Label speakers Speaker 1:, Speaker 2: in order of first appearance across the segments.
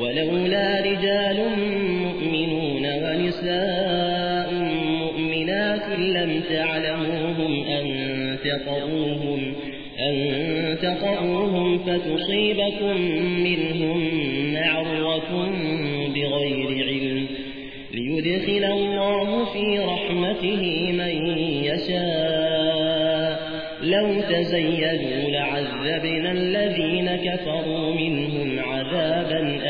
Speaker 1: ولولا رجال مؤمنون ونساء مؤمنات لم تعلموهم أن تقعوهم, أن تقعوهم فتصيبكم منهم معرة بغير علم ليدخل الله في رحمته من يشاء لو تزيدوا لعذبنا الذين كفروا منهم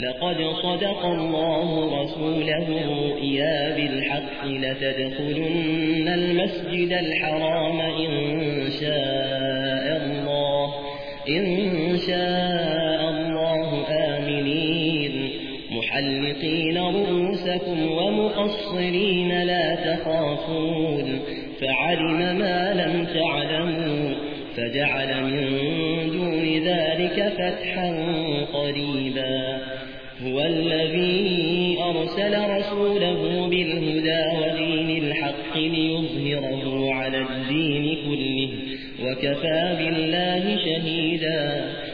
Speaker 1: لقد صدق الله رسوله إيا بالحق لتدخلن المسجد الحرام إن شاء الله إن شاء الله آمنين محلقين رؤوسكم ومؤصرين لا تخافون فعلم ما لم تعلموا فجعل من دون ذلك فتحا قريبا هو الذي أرسل رسوله بالهدى ودين الحق ليظهره على الدين كله وكفى بالله شهيدا